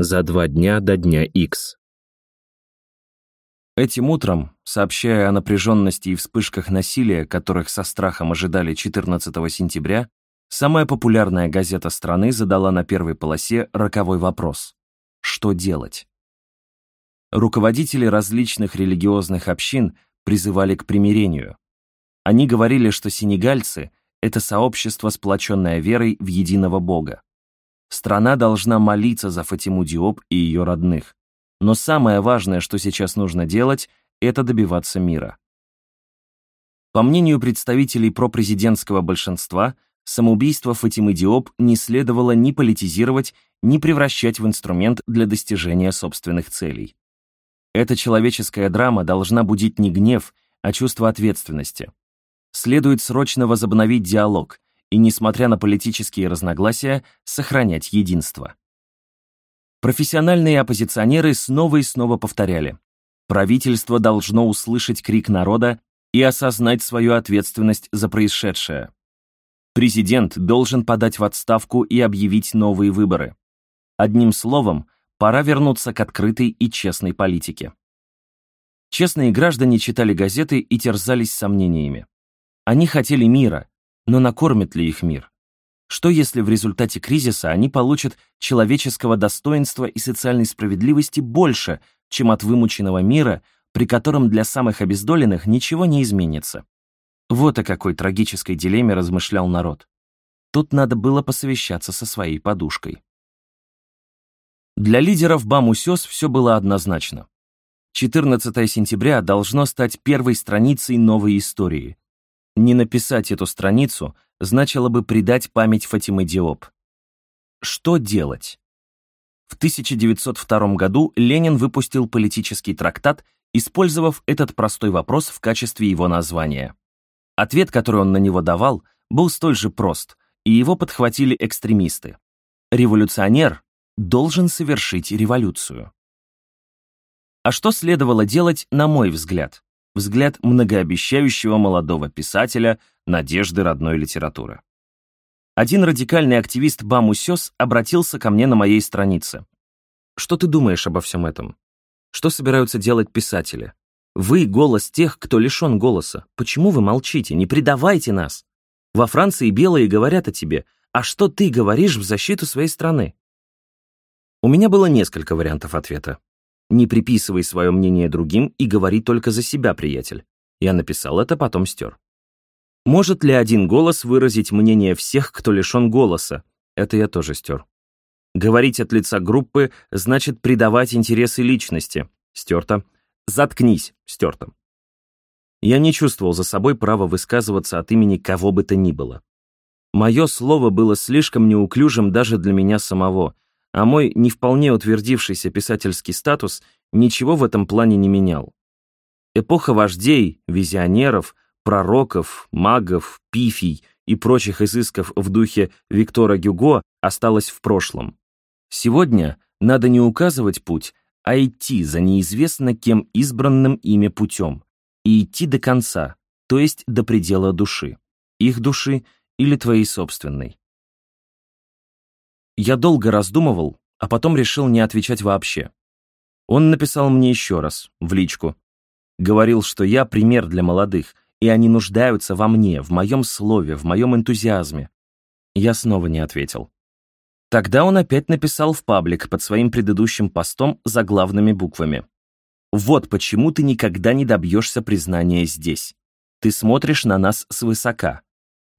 За два дня до дня X. Этим утром, сообщая о напряженности и вспышках насилия, которых со страхом ожидали 14 сентября, самая популярная газета страны задала на первой полосе роковой вопрос. Что делать? Руководители различных религиозных общин призывали к примирению. Они говорили, что сенегальцы — это сообщество, сплоченное верой в единого Бога. Страна должна молиться за Фатиму Диоп и ее родных. Но самое важное, что сейчас нужно делать, это добиваться мира. По мнению представителей пропрезидентского большинства, самоубийство Фатимы Диоп не следовало ни политизировать, ни превращать в инструмент для достижения собственных целей. Эта человеческая драма должна будить не гнев, а чувство ответственности. Следует срочно возобновить диалог и, несмотря на политические разногласия, сохранять единство. Профессиональные оппозиционеры снова и снова повторяли, правительство должно услышать крик народа и осознать свою ответственность за происшедшее. Президент должен подать в отставку и объявить новые выборы. Одним словом, пора вернуться к открытой и честной политике. Честные граждане читали газеты и терзались сомнениями. Они хотели мира, но накормит ли их мир? Что если в результате кризиса они получат человеческого достоинства и социальной справедливости больше, чем от вымученного мира, при котором для самых обездоленных ничего не изменится? Вот о какой трагической дилемме размышлял народ. Тут надо было посовещаться со своей подушкой. Для лидеров Бамусёс все было однозначно. 14 сентября должно стать первой страницей новой истории. Не написать эту страницу — значило бы предать память Фатимы Диоп. Что делать? В 1902 году Ленин выпустил политический трактат, использовав этот простой вопрос в качестве его названия. Ответ, который он на него давал, был столь же прост, и его подхватили экстремисты. Революционер должен совершить революцию. А что следовало делать, на мой взгляд? Взгляд многообещающего молодого писателя, надежды родной литературы. Один радикальный активист Бамусёс обратился ко мне на моей странице. «Что ты думаешь обо всем этом? Что собираются делать писатели? Вы — голос тех, кто лишен голоса. Почему вы молчите? Не предавайте нас! Во Франции белые говорят о тебе, а что ты говоришь в защиту своей страны?» У меня было несколько вариантов ответа. Не приписывай свое мнение другим и говори только за себя, приятель. Я написал это, потом стер. Может ли один голос выразить мнение всех, кто лишен голоса? Это я тоже стер. Говорить от лица группы значит предавать интересы личности. Стерто. Заткнись. Стерто. Я не чувствовал за собой права высказываться от имени кого бы то ни было. Мое слово было слишком неуклюжим даже для меня самого, а мой не вполне утвердившийся писательский статус ничего в этом плане не менял. Эпоха вождей, визионеров — пророков, магов, пифий и прочих изысков в духе Виктора Гюго осталось в прошлом. Сегодня надо не указывать путь, а идти за неизвестно кем избранным ими путем. И идти до конца, то есть до предела души. Их души или твоей собственной. Я долго раздумывал, а потом решил не отвечать вообще. Он написал мне еще раз, в личку. Говорил, что я пример для молодых — и они нуждаются во мне, в моем слове, в моем энтузиазме. Я снова не ответил. Тогда он опять написал в паблик под своим предыдущим постом заглавными буквами. «Вот почему ты никогда не добьешься признания здесь. Ты смотришь на нас свысока.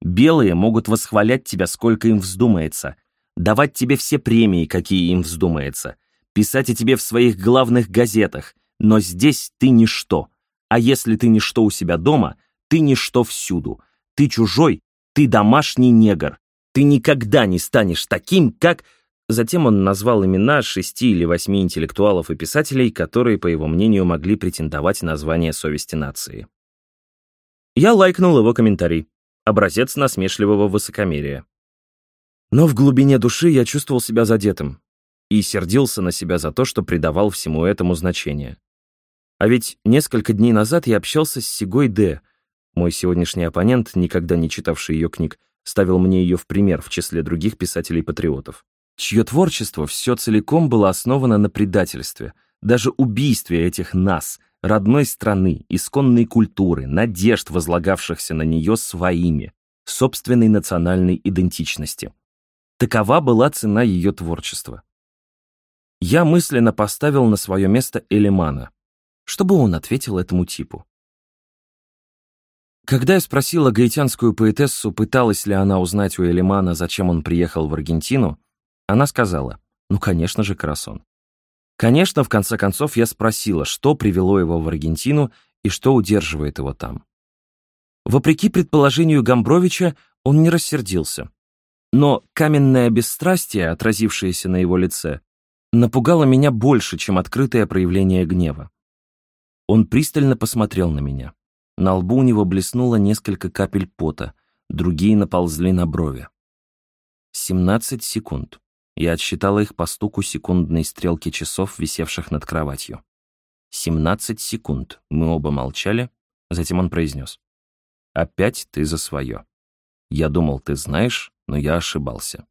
Белые могут восхвалять тебя, сколько им вздумается, давать тебе все премии, какие им вздумается, писать о тебе в своих главных газетах, но здесь ты ничто. А если ты ничто у себя дома, ты ничто всюду. Ты чужой, ты домашний негр. Ты никогда не станешь таким, как... Затем он назвал имена шести или восьми интеллектуалов и писателей, которые, по его мнению, могли претендовать на звание совести нации. Я лайкнул его комментарий. Образец насмешливого высокомерия. Но в глубине души я чувствовал себя задетым и сердился на себя за то, что придавал всему этому значение. А ведь несколько дней назад я общался с Сигой Д, мой сегодняшний оппонент, никогда не читавший ее книг, ставил мне ее в пример в числе других писателей-патриотов. чье творчество все целиком было основано на предательстве, даже убийстве этих нас, родной страны, исконной культуры, надежд, возлагавшихся на нее своими, собственной национальной идентичности. Такова была цена ее творчества. Я мысленно поставил на свое место Элемана. Что бы он ответил этому типу? Когда я спросила гаитянскую поэтессу, пыталась ли она узнать у Элимана, зачем он приехал в Аргентину, она сказала, ну, конечно же, Карасон. Конечно, в конце концов, я спросила, что привело его в Аргентину и что удерживает его там. Вопреки предположению Гамбровича, он не рассердился. Но каменное бесстрастие, отразившееся на его лице, напугало меня больше, чем открытое проявление гнева. Он пристально посмотрел на меня. На лбу у него блеснуло несколько капель пота, другие наползли на брови. 17 секунд. Я отсчитала их по стуку секундной стрелки часов, висевших над кроватью. 17 секунд. Мы оба молчали. Затем он произнес. «Опять ты за свое. Я думал, ты знаешь, но я ошибался.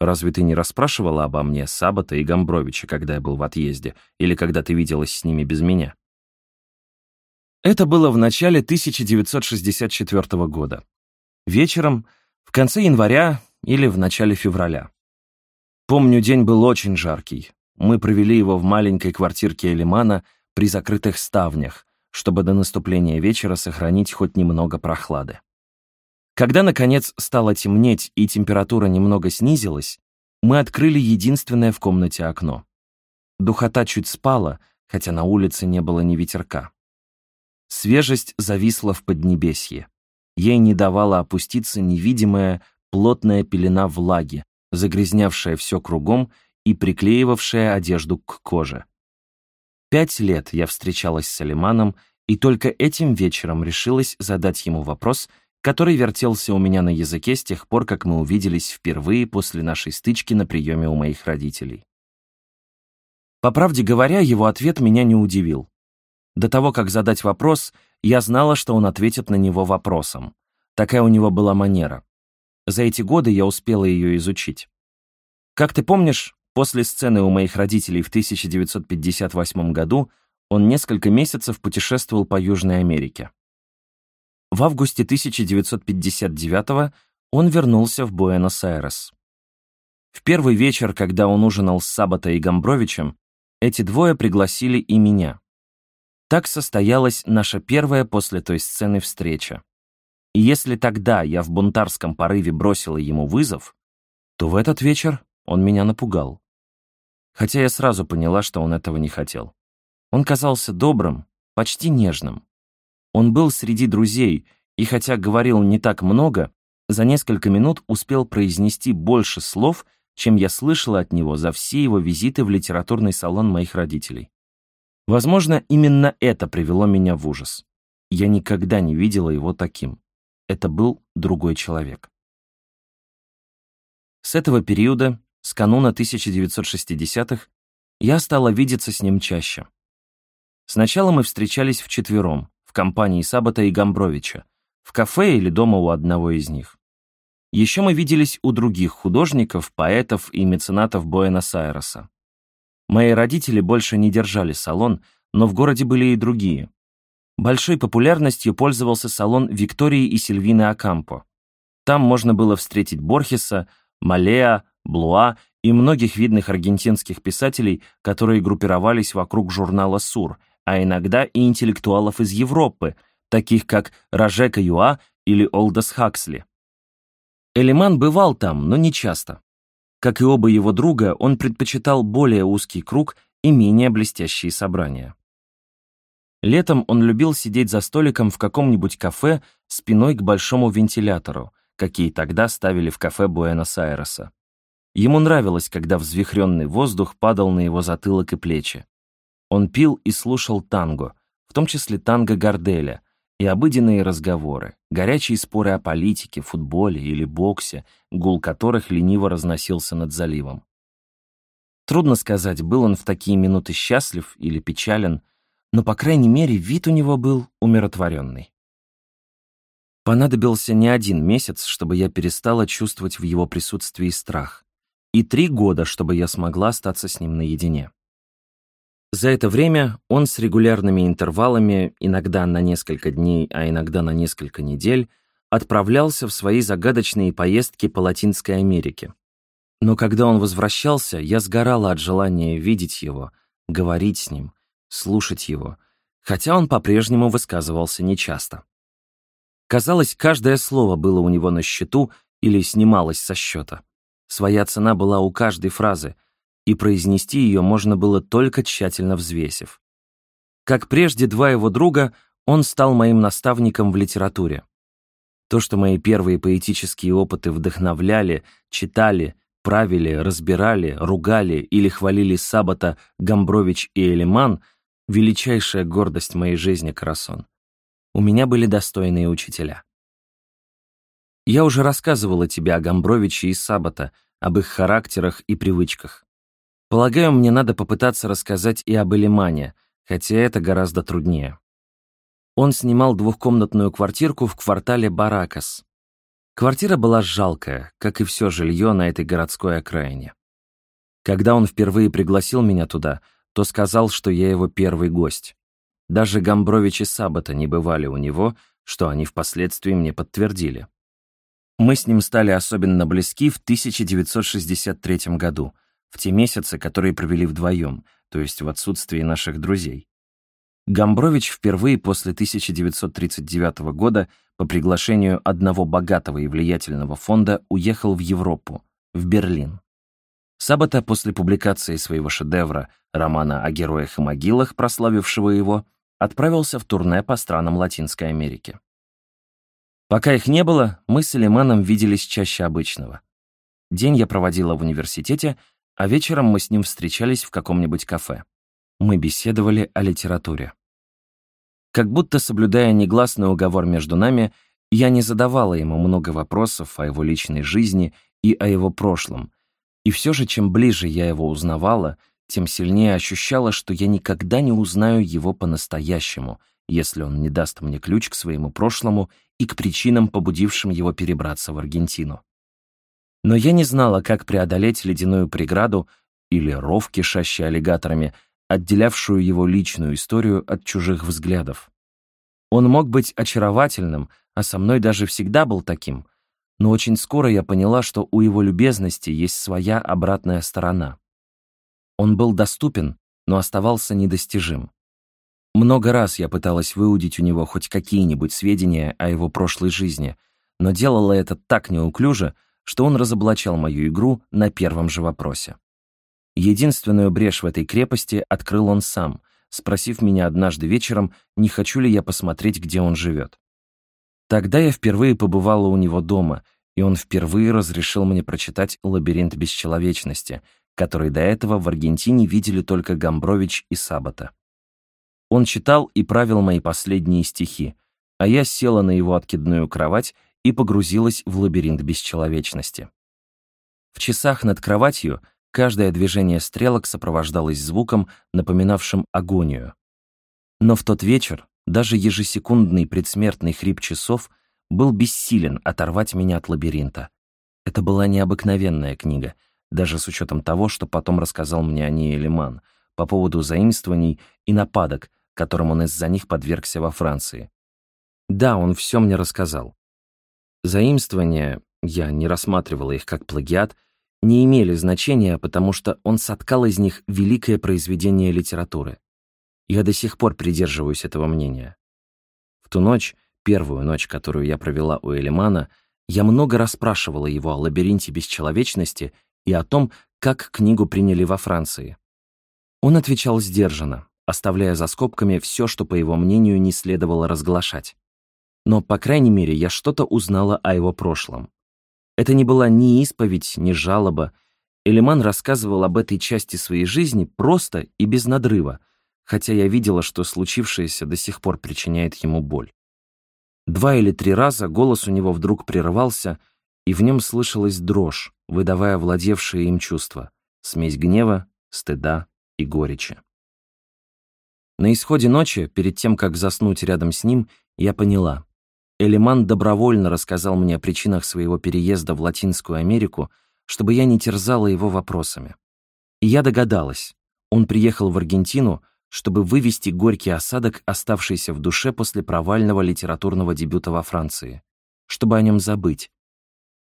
Разве ты не расспрашивала обо мне Сабата и Гамбровича, когда я был в отъезде, или когда ты виделась с ними без меня?» Это было в начале 1964 года. Вечером, в конце января или в начале февраля. Помню, день был очень жаркий. Мы провели его в маленькой квартирке Элимана при закрытых ставнях, чтобы до наступления вечера сохранить хоть немного прохлады. Когда, наконец, стало темнеть и температура немного снизилась, мы открыли единственное в комнате окно. Духота чуть спала, хотя на улице не было ни ветерка. Свежесть зависла в Поднебесье. Ей не давала опуститься невидимая, плотная пелена влаги, загрязнявшая все кругом и приклеивавшая одежду к коже. Пять лет я встречалась с Алиманом, и только этим вечером решилась задать ему вопрос, который вертелся у меня на языке с тех пор, как мы увиделись впервые после нашей стычки на приеме у моих родителей. По правде говоря, его ответ меня не удивил. До того, как задать вопрос, я знала, что он ответит на него вопросом. Такая у него была манера. За эти годы я успела ее изучить. Как ты помнишь, после сцены у моих родителей в 1958 году он несколько месяцев путешествовал по Южной Америке. В августе 1959 он вернулся в Буэнос-Айрес. В первый вечер, когда он ужинал с Сабата и Гамбровичем, эти двое пригласили и меня. Так состоялась наша первая после той сцены встреча. И если тогда я в бунтарском порыве бросила ему вызов, то в этот вечер он меня напугал. Хотя я сразу поняла, что он этого не хотел. Он казался добрым, почти нежным. Он был среди друзей, и хотя говорил не так много, за несколько минут успел произнести больше слов, чем я слышала от него за все его визиты в литературный салон моих родителей. Возможно, именно это привело меня в ужас. Я никогда не видела его таким это был другой человек. С этого периода, с кануна 1960-х, я стала видеться с ним чаще. Сначала мы встречались вчетвером, в компании Сабата и Гамбровича, в кафе или дома у одного из них. Еще мы виделись у других художников, поэтов и меценатов Буэнос-Айреса. Мои родители больше не держали салон, но в городе были и другие. Большой популярностью пользовался салон Виктории и Сильвины Акампо. Там можно было встретить Борхеса, Малеа, Блуа и многих видных аргентинских писателей, которые группировались вокруг журнала «Сур», а иногда и интеллектуалов из Европы, таких как Рожека Юа или Олдос Хаксли. Элиман бывал там, но не часто. Как и оба его друга, он предпочитал более узкий круг и менее блестящие собрания. Летом он любил сидеть за столиком в каком-нибудь кафе спиной к большому вентилятору, какие тогда ставили в кафе Буэнос-Айреса. Ему нравилось, когда взвихренный воздух падал на его затылок и плечи. Он пил и слушал танго, в том числе танго Гарделя, и обыденные разговоры, горячие споры о политике, футболе или боксе, гул которых лениво разносился над заливом. Трудно сказать, был он в такие минуты счастлив или печален, но, по крайней мере, вид у него был умиротворенный. Понадобился не один месяц, чтобы я перестала чувствовать в его присутствии страх. и три года, чтобы я смогла остаться с ним наедине. За это время он с регулярными интервалами, иногда на несколько дней, а иногда на несколько недель, отправлялся в свои загадочные поездки по Латинской Америке. Но когда он возвращался, я сгорала от желания видеть его, говорить с ним, слушать его, хотя он по-прежнему высказывался нечасто. Казалось, каждое слово было у него на счету или снималось со счета. Своя цена была у каждой фразы, и произнести ее можно было только тщательно взвесив. Как прежде два его друга, он стал моим наставником в литературе. То, что мои первые поэтические опыты вдохновляли, читали, правили, разбирали, ругали или хвалили Сабата, Гамбрович и Элиман — величайшая гордость моей жизни, Карасон. У меня были достойные учителя. Я уже рассказывала тебе о Гамбровиче и Сабата, об их характерах и привычках. Полагаю, мне надо попытаться рассказать и об Элимане, хотя это гораздо труднее. Он снимал двухкомнатную квартирку в квартале Баракас. Квартира была жалкая, как и все жилье на этой городской окраине. Когда он впервые пригласил меня туда, то сказал, что я его первый гость. Даже Гамбрович и не бывали у него, что они впоследствии мне подтвердили. Мы с ним стали особенно близки в 1963 году, в те месяцы, которые провели вдвоем, то есть в отсутствии наших друзей. Гамбрович впервые после 1939 года по приглашению одного богатого и влиятельного фонда уехал в Европу, в Берлин. Сабата после публикации своего шедевра, романа о героях и могилах, прославившего его, отправился в турне по странам Латинской Америки. Пока их не было, мы с Элиманом виделись чаще обычного. День я проводила в университете, а вечером мы с ним встречались в каком-нибудь кафе. Мы беседовали о литературе. Как будто соблюдая негласный уговор между нами, я не задавала ему много вопросов о его личной жизни и о его прошлом. И все же, чем ближе я его узнавала, тем сильнее ощущала, что я никогда не узнаю его по-настоящему, если он не даст мне ключ к своему прошлому и к причинам, побудившим его перебраться в Аргентину. Но я не знала, как преодолеть ледяную преграду или ров, кишащий аллигаторами, отделявшую его личную историю от чужих взглядов. Он мог быть очаровательным, а со мной даже всегда был таким, но очень скоро я поняла, что у его любезности есть своя обратная сторона. Он был доступен, но оставался недостижим. Много раз я пыталась выудить у него хоть какие-нибудь сведения о его прошлой жизни, но делала это так неуклюже, что он разоблачал мою игру на первом же вопросе. Единственную брешь в этой крепости открыл он сам, спросив меня однажды вечером, не хочу ли я посмотреть, где он живет. Тогда я впервые побывала у него дома, и он впервые разрешил мне прочитать «Лабиринт бесчеловечности», который до этого в Аргентине видели только Гамбрович и Сабата. Он читал и правил мои последние стихи, а я села на его откидную кровать и погрузилась в лабиринт бесчеловечности. В часах над кроватью каждое движение стрелок сопровождалось звуком, напоминавшим агонию. Но в тот вечер даже ежесекундный предсмертный хрип часов был бессилен оторвать меня от лабиринта. Это была необыкновенная книга — даже с учетом того, что потом рассказал мне о ней Элиман, по поводу заимствований и нападок, которым он из-за них подвергся во Франции. Да, он все мне рассказал. Заимствования, я не рассматривала их как плагиат, не имели значения, потому что он соткал из них великое произведение литературы. Я до сих пор придерживаюсь этого мнения. В ту ночь, первую ночь, которую я провела у Элимана, я много расспрашивала его о лабиринте бесчеловечности и о том, как книгу приняли во Франции. Он отвечал сдержанно, оставляя за скобками все, что, по его мнению, не следовало разглашать. Но, по крайней мере, я что-то узнала о его прошлом. Это не была ни исповедь, ни жалоба. Элиман рассказывал об этой части своей жизни просто и без надрыва, хотя я видела, что случившееся до сих пор причиняет ему боль. Два или три раза голос у него вдруг прерывался, и в нем слышалась дрожь, выдавая владевшие им чувства, смесь гнева, стыда и горечи. На исходе ночи, перед тем, как заснуть рядом с ним, я поняла. Элиман добровольно рассказал мне о причинах своего переезда в Латинскую Америку, чтобы я не терзала его вопросами. И я догадалась, он приехал в Аргентину, чтобы вывести горький осадок, оставшийся в душе после провального литературного дебюта во Франции, чтобы о нем забыть.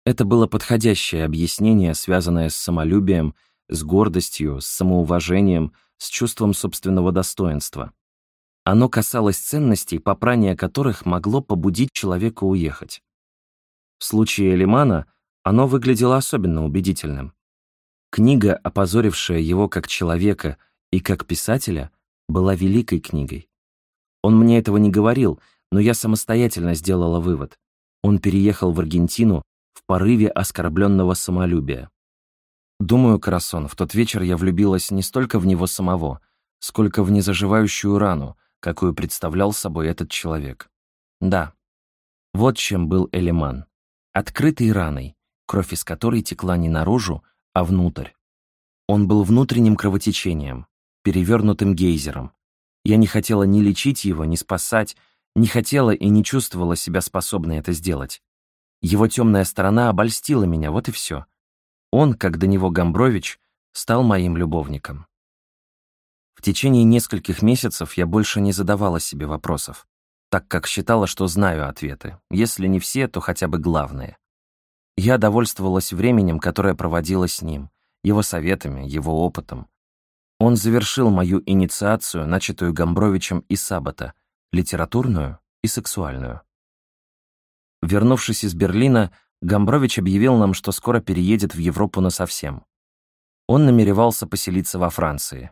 Это было подходящее объяснение, связанное с самолюбием, с гордостью, с самоуважением, с чувством собственного достоинства. Оно касалось ценностей, попрание которых могло побудить человека уехать. В случае Элимана оно выглядело особенно убедительным. Книга, опозорившая его как человека и как писателя, была великой книгой. Он мне этого не говорил, но я самостоятельно сделала вывод. Он переехал в Аргентину в порыве оскорбленного самолюбия. Думаю, Карасон, в тот вечер я влюбилась не столько в него самого, сколько в незаживающую рану, какую представлял собой этот человек. Да, вот чем был Элеман. Открытой раной, кровь из которой текла не наружу, а внутрь. Он был внутренним кровотечением, перевернутым гейзером. Я не хотела ни лечить его, ни спасать, не хотела и не чувствовала себя способной это сделать. Его темная сторона обольстила меня, вот и все. Он, как до него Гамбрович, стал моим любовником. В течение нескольких месяцев я больше не задавала себе вопросов, так как считала, что знаю ответы, если не все, то хотя бы главные. Я довольствовалась временем, которое проводила с ним, его советами, его опытом. Он завершил мою инициацию, начатую Гамбровичем и Сабата, литературную и сексуальную. Вернувшись из Берлина, Гамбрович объявил нам, что скоро переедет в Европу насовсем. Он намеревался поселиться во Франции.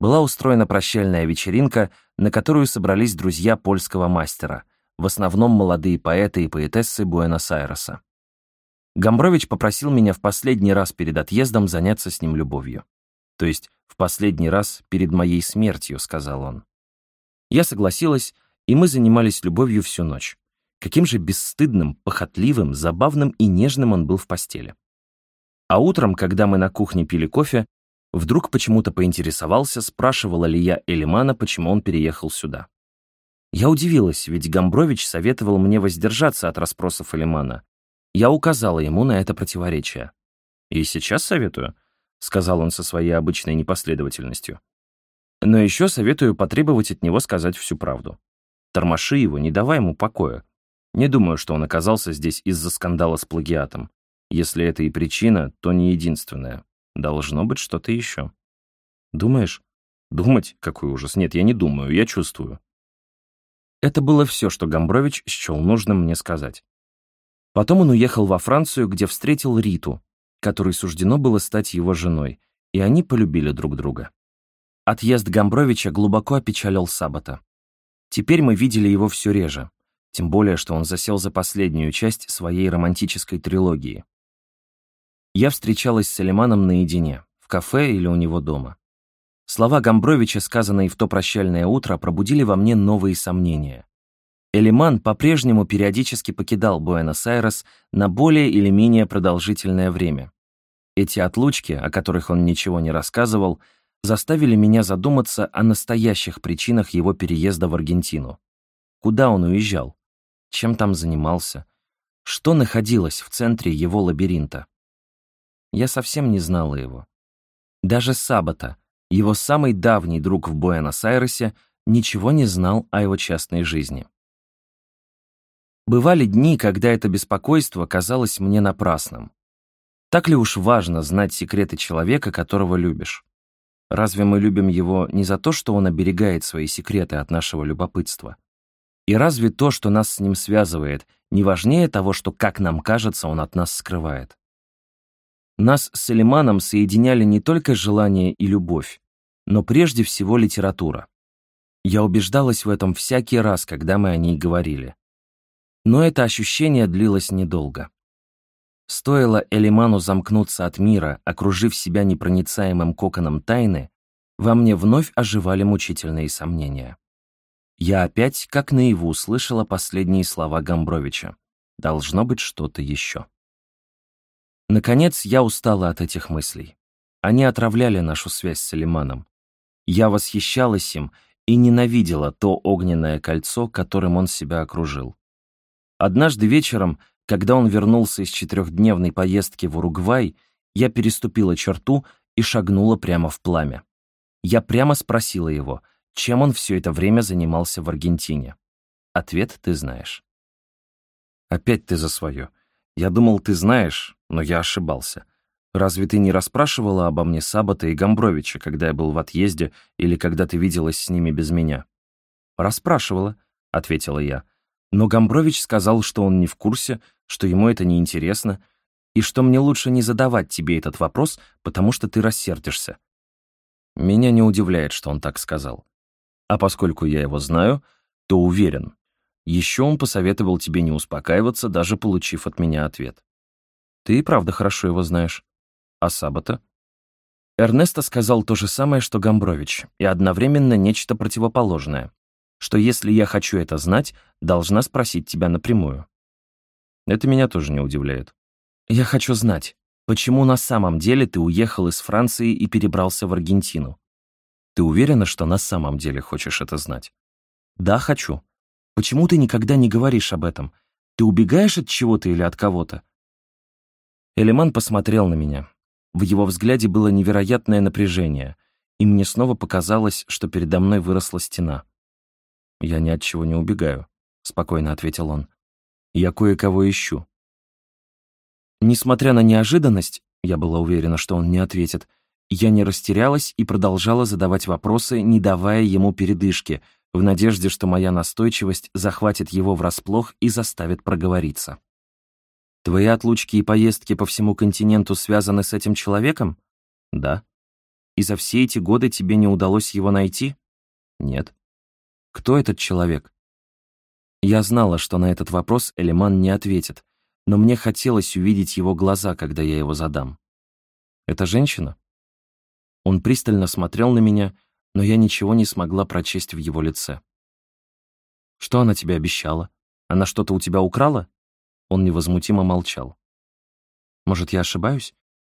Была устроена прощальная вечеринка, на которую собрались друзья польского мастера, в основном молодые поэты и поэтессы Буэнос-Айреса. Гамбрович попросил меня в последний раз перед отъездом заняться с ним любовью. То есть в последний раз перед моей смертью, сказал он. Я согласилась, и мы занимались любовью всю ночь. Каким же бесстыдным, похотливым, забавным и нежным он был в постели. А утром, когда мы на кухне пили кофе, вдруг почему-то поинтересовался, спрашивала ли я Элимана, почему он переехал сюда. Я удивилась, ведь Гамбрович советовал мне воздержаться от расспросов Элимана. Я указала ему на это противоречие. «И сейчас советую», — сказал он со своей обычной непоследовательностью. «Но еще советую потребовать от него сказать всю правду. Тормоши его, не давай ему покоя, не думаю, что он оказался здесь из-за скандала с плагиатом. Если это и причина, то не единственная. Должно быть что-то еще. Думаешь? Думать? Какой ужас. Нет, я не думаю, я чувствую. Это было все, что Гамбрович счел нужным мне сказать. Потом он уехал во Францию, где встретил Риту, которой суждено было стать его женой, и они полюбили друг друга. Отъезд Гамбровича глубоко опечалил Сабата. Теперь мы видели его все реже, тем более, что он засел за последнюю часть своей романтической трилогии. Я встречалась с Алиманом наедине, в кафе или у него дома. Слова Гамбровича, сказанные в то прощальное утро, пробудили во мне новые сомнения. Элиман по-прежнему периодически покидал Буэнос-Айрес на более или менее продолжительное время. Эти отлучки, о которых он ничего не рассказывал, заставили меня задуматься о настоящих причинах его переезда в Аргентину. Куда он уезжал? чем там занимался, что находилось в центре его лабиринта. Я совсем не знала его. Даже Сабата, его самый давний друг в Буэнос-Айресе, ничего не знал о его частной жизни. Бывали дни, когда это беспокойство казалось мне напрасным. Так ли уж важно знать секреты человека, которого любишь? Разве мы любим его не за то, что он оберегает свои секреты от нашего любопытства? И разве то, что нас с ним связывает, не важнее того, что, как нам кажется, он от нас скрывает? Нас с Элиманом соединяли не только желание и любовь, но прежде всего литература. Я убеждалась в этом всякий раз, когда мы о ней говорили. Но это ощущение длилось недолго. Стоило Элиману замкнуться от мира, окружив себя непроницаемым коконом тайны, во мне вновь оживали мучительные сомнения. Я опять, как наяву, слышала последние слова Гамбровича. Должно быть что-то еще. Наконец, я устала от этих мыслей. Они отравляли нашу связь с Салиманом. Я восхищалась им и ненавидела то огненное кольцо, которым он себя окружил. Однажды вечером, Когда он вернулся из четырехдневной поездки в Уругвай, я переступила черту и шагнула прямо в пламя. Я прямо спросила его, чем он все это время занимался в Аргентине. Ответ ты знаешь. Опять ты за свое. Я думал, ты знаешь, но я ошибался. Разве ты не расспрашивала обо мне Сабата и Гамбровича, когда я был в отъезде или когда ты виделась с ними без меня? Расспрашивала, ответила я. Но Гамбрович сказал, что он не в курсе, что ему это не интересно, и что мне лучше не задавать тебе этот вопрос, потому что ты рассердишься. Меня не удивляет, что он так сказал. А поскольку я его знаю, то уверен. Еще он посоветовал тебе не успокаиваться, даже получив от меня ответ. Ты и правда хорошо его знаешь. А Сабота? Эрнесто сказал то же самое, что Гамбрович, и одновременно нечто противоположное, что если я хочу это знать, должна спросить тебя напрямую. Это меня тоже не удивляет. Я хочу знать, почему на самом деле ты уехал из Франции и перебрался в Аргентину? Ты уверена, что на самом деле хочешь это знать? Да, хочу. Почему ты никогда не говоришь об этом? Ты убегаешь от чего-то или от кого-то? Элеман посмотрел на меня, в его взгляде было невероятное напряжение, и мне снова показалось, что передо мной выросла стена. «Я ни от чего не убегаю», — спокойно ответил он. «Я кое-кого ищу». Несмотря на неожиданность, я была уверена, что он не ответит, я не растерялась и продолжала задавать вопросы, не давая ему передышки, в надежде, что моя настойчивость захватит его врасплох и заставит проговориться. Твои отлучки и поездки по всему континенту связаны с этим человеком? Да. И за все эти годы тебе не удалось его найти? Нет. Кто этот человек? Я знала, что на этот вопрос Элеман не ответит, но мне хотелось увидеть его глаза, когда я его задам. Это женщина? Он пристально смотрел на меня, но я ничего не смогла прочесть в его лице. Что она тебе обещала? Она что-то у тебя украла? Он невозмутимо молчал. «Может, я ошибаюсь?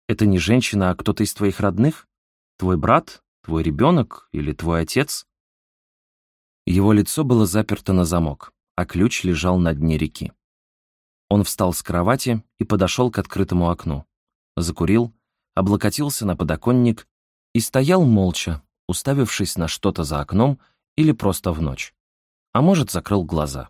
Это не женщина, а кто-то из твоих родных? Твой брат? Твой ребенок? Или твой отец?» Его лицо было заперто на замок, а ключ лежал на дне реки. Он встал с кровати и подошел к открытому окну. Закурил, облокотился на подоконник и стоял молча, уставившись на что-то за окном или просто в ночь. А может, закрыл глаза.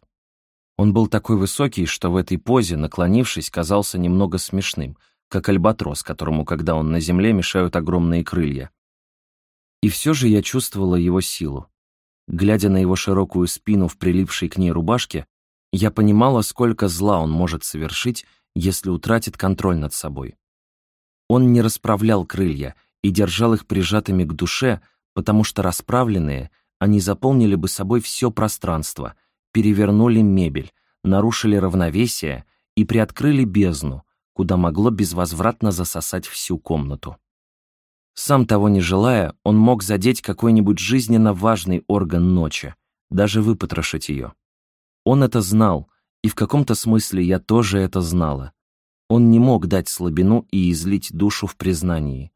Он был такой высокий, что в этой позе, наклонившись, казался немного смешным, как альбатрос, которому, когда он на земле, мешают огромные крылья. И все же я чувствовала его силу. Глядя на его широкую спину в прилипшей к ней рубашке, я понимала, сколько зла он может совершить, если утратит контроль над собой. Он не расправлял крылья и держал их прижатыми к душе, потому что расправленные, они заполнили бы собой все пространство — перевернули мебель, нарушили равновесие и приоткрыли бездну, куда могло безвозвратно засосать всю комнату. Сам того не желая, он мог задеть какой-нибудь жизненно важный орган ночи, даже выпотрошить ее. Он это знал, и в каком-то смысле я тоже это знала. Он не мог дать слабину и излить душу в признании.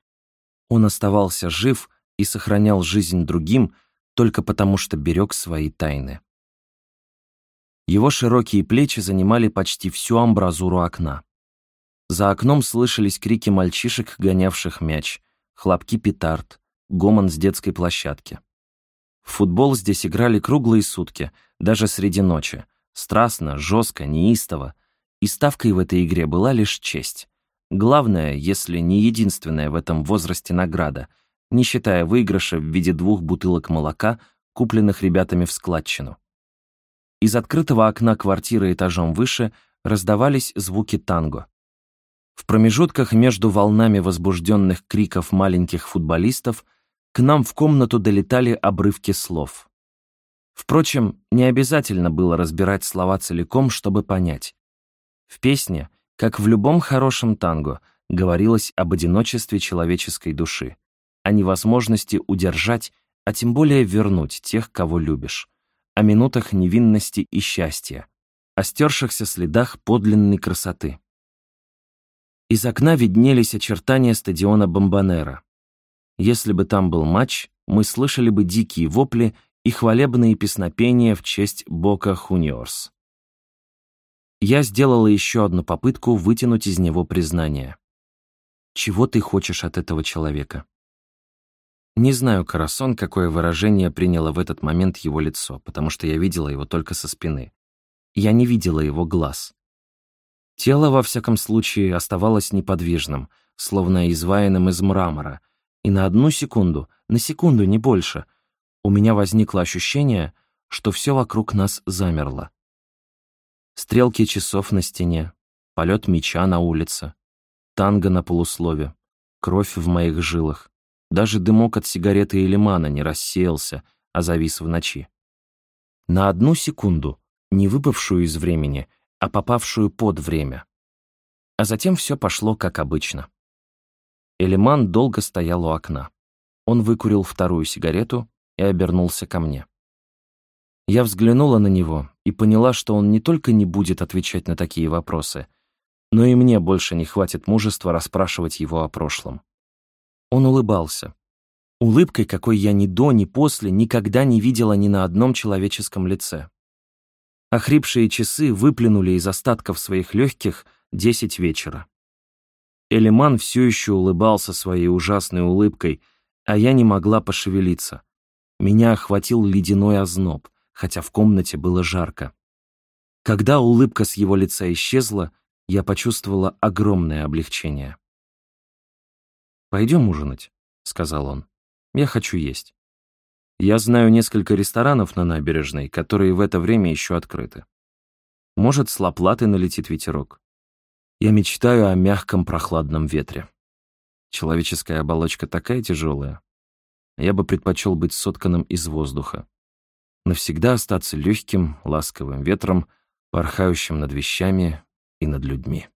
Он оставался жив и сохранял жизнь другим только потому, что берег свои тайны. Его широкие плечи занимали почти всю амбразуру окна. За окном слышались крики мальчишек, гонявших мяч, хлопки петард, гомон с детской площадки. В футбол здесь играли круглые сутки, даже среди ночи, страстно, жестко, неистово, и ставкой в этой игре была лишь честь. Главное, если не единственная в этом возрасте награда, не считая выигрыша в виде двух бутылок молока, купленных ребятами в складчину. Из открытого окна квартиры этажом выше раздавались звуки танго. В промежутках между волнами возбужденных криков маленьких футболистов к нам в комнату долетали обрывки слов. Впрочем, не обязательно было разбирать слова целиком, чтобы понять. В песне, как в любом хорошем танго, говорилось об одиночестве человеческой души, о невозможности удержать, а тем более вернуть тех, кого любишь о минутах невинности и счастья, о стершихся следах подлинной красоты. Из окна виднелись очертания стадиона Бомбанера. Если бы там был матч, мы слышали бы дикие вопли и хвалебные песнопения в честь Бока Хуниорс. Я сделала еще одну попытку вытянуть из него признание. Чего ты хочешь от этого человека? Не знаю, Карасон, какое выражение приняло в этот момент его лицо, потому что я видела его только со спины. Я не видела его глаз. Тело, во всяком случае, оставалось неподвижным, словно изваянным из мрамора, и на одну секунду, на секунду, не больше, у меня возникло ощущение, что все вокруг нас замерло. Стрелки часов на стене, полет меча на улице, танго на полуслове, кровь в моих жилах. Даже дымок от сигареты и лимана не рассеялся, а завис в ночи. На одну секунду, не выпавшую из времени, а попавшую под время. А затем все пошло как обычно. Элиман долго стоял у окна. Он выкурил вторую сигарету и обернулся ко мне. Я взглянула на него и поняла, что он не только не будет отвечать на такие вопросы — но и мне больше не хватит мужества расспрашивать его о прошлом. Он улыбался. Улыбкой, какой я ни до, ни после никогда не видела ни на одном человеческом лице. Охрипшие часы выплюнули из остатков своих легких десять вечера. Элиман все еще улыбался своей ужасной улыбкой, а я не могла пошевелиться. Меня охватил ледяной озноб, хотя в комнате было жарко. Когда улыбка с его лица исчезла, я почувствовала огромное облегчение. «Пойдем ужинать», — сказал он. «Я хочу есть. Я знаю несколько ресторанов на набережной, которые в это время еще открыты. Может, с лоплаты налетит ветерок. Я мечтаю о мягком прохладном ветре. Человеческая оболочка такая тяжелая. Я бы предпочел быть сотканным из воздуха. Навсегда остаться легким, ласковым ветром, порхающим над вещами, и над людьми.